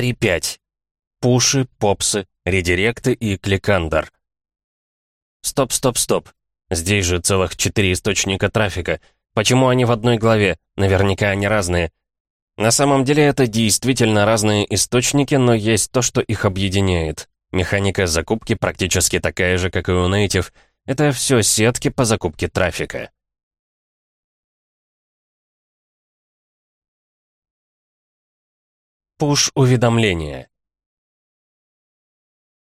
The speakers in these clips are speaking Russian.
3.5. Пуши, попсы, редиректы и кликандер. Стоп, стоп, стоп. Здесь же целых четыре источника трафика. Почему они в одной главе? Наверняка они разные. На самом деле это действительно разные источники, но есть то, что их объединяет. Механика закупки практически такая же, как и у Native. Это все сетки по закупке трафика. Пуш-уведомления.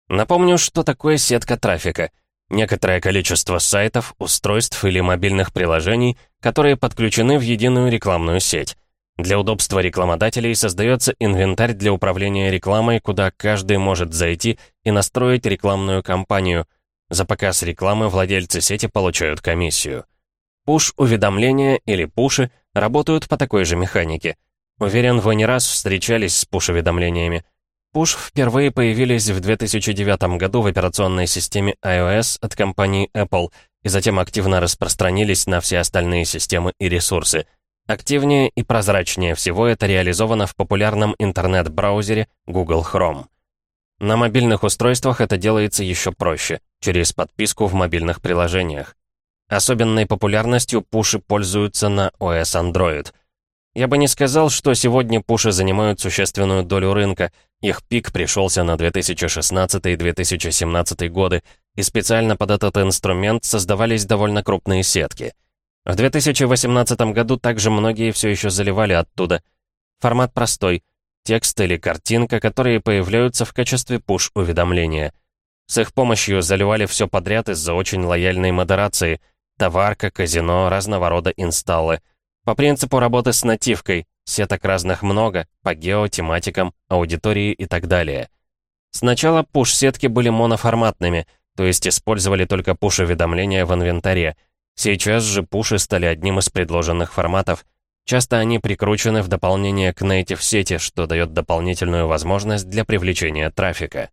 Напомню, что такое сетка трафика. Некоторое количество сайтов, устройств или мобильных приложений, которые подключены в единую рекламную сеть. Для удобства рекламодателей создается инвентарь для управления рекламой, куда каждый может зайти и настроить рекламную кампанию. За показ рекламы владельцы сети получают комиссию. Пуш-уведомления или пуши работают по такой же механике. Уверен, вы не раз встречались с пуш-уведомлениями. Пуш впервые появились в 2009 году в операционной системе iOS от компании Apple и затем активно распространились на все остальные системы и ресурсы. Активнее и прозрачнее всего это реализовано в популярном интернет-браузере Google Chrome. На мобильных устройствах это делается еще проще, через подписку в мобильных приложениях. Особенной популярностью пуши пользуются на OS Android — я бы не сказал, что сегодня пуши занимают существенную долю рынка. Их пик пришелся на 2016 и 2017 годы, и специально под этот инструмент создавались довольно крупные сетки. В 2018 году также многие все еще заливали оттуда. Формат простой. Текст или картинка, которые появляются в качестве пуш-уведомления. С их помощью заливали все подряд из-за очень лояльной модерации. Товарка, казино, разного рода инсталлы — по принципу работы с нативкой, сеток разных много, по гео, тематикам, аудитории и так далее. Сначала пуш-сетки были моноформатными, то есть использовали только пуш-уведомления в инвентаре. Сейчас же пуши стали одним из предложенных форматов. Часто они прикручены в дополнение к native сети, что дает дополнительную возможность для привлечения трафика.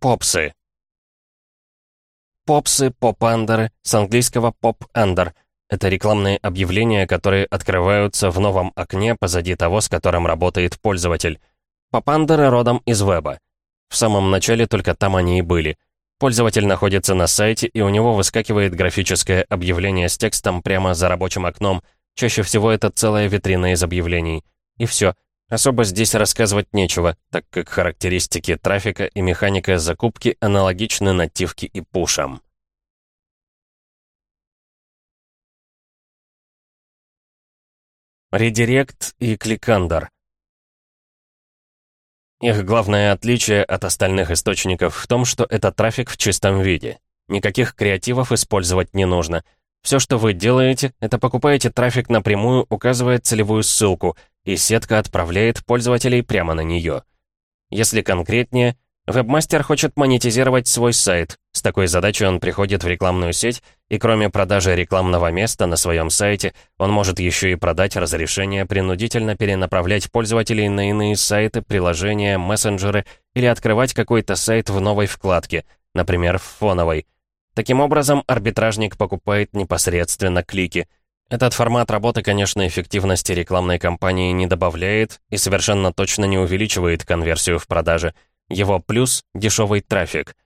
Попсы Попсы, поп-андеры, с английского поп-андер. Это рекламные объявления, которые открываются в новом окне позади того, с которым работает пользователь. Поп-андеры родом из веба. В самом начале только там они и были. Пользователь находится на сайте, и у него выскакивает графическое объявление с текстом прямо за рабочим окном. Чаще всего это целая витрина из объявлений. И все. Особо здесь рассказывать нечего, так как характеристики трафика и механика закупки аналогичны нативке и пушам. Редирект и кликандер. Их главное отличие от остальных источников в том, что это трафик в чистом виде. Никаких креативов использовать не нужно. Все, что вы делаете, это покупаете трафик напрямую, указывая целевую ссылку, и сетка отправляет пользователей прямо на нее. Если конкретнее, вебмастер хочет монетизировать свой сайт. С такой задачей он приходит в рекламную сеть, и кроме продажи рекламного места на своем сайте, он может еще и продать разрешение принудительно перенаправлять пользователей на иные сайты, приложения, мессенджеры или открывать какой-то сайт в новой вкладке, например, в фоновой. Таким образом, арбитражник покупает непосредственно клики – этот формат работы, конечно, эффективности рекламной кампании не добавляет и совершенно точно не увеличивает конверсию в продажи. Его плюс — дешевый трафик.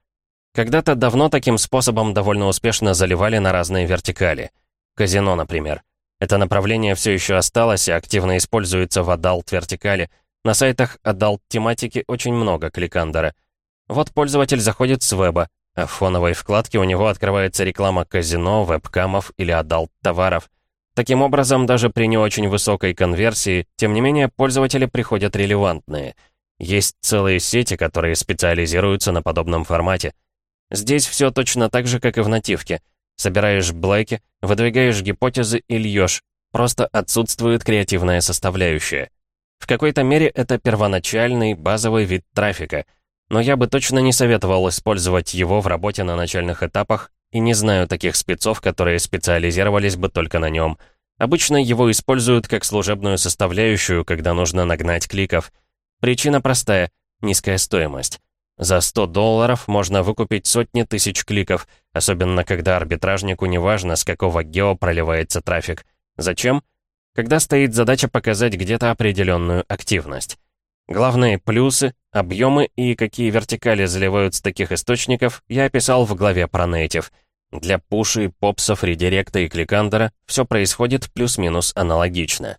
Когда-то давно таким способом довольно успешно заливали на разные вертикали. Казино, например. Это направление все еще осталось и активно используется в adult вертикали. На сайтах adult тематики очень много clickunder а. Вот пользователь заходит с веба, а в фоновой вкладке у него открывается реклама казино, webcam ов или adult товаров — Таким образом, даже при не очень высокой конверсии, тем не менее, пользователи приходят релевантные. Есть целые сети, которые специализируются на подобном формате. Здесь все точно так же, как и в нативке. Собираешь блэки, выдвигаешь гипотезы и льешь. Просто отсутствует креативная составляющая. В какой-то мере это первоначальный, базовый вид трафика. Но я бы точно не советовал использовать его в работе на начальных этапах и не знаю таких спецов, которые специализировались бы только на нем. Обычно его используют как служебную составляющую, когда нужно нагнать кликов. Причина простая — низкая стоимость. За 100 долларов можно выкупить сотни тысяч кликов, особенно когда арбитражнику не важно, с какого гео проливается трафик. Зачем? Когда стоит задача показать где-то определенную активность. Главные плюсы, объемы и какие вертикали заливают с таких источников, я описал в главе про Native. Для пуши, попсов, редиректа и кликандера все происходит плюс-минус аналогично.